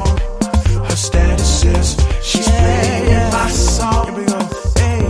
Her status is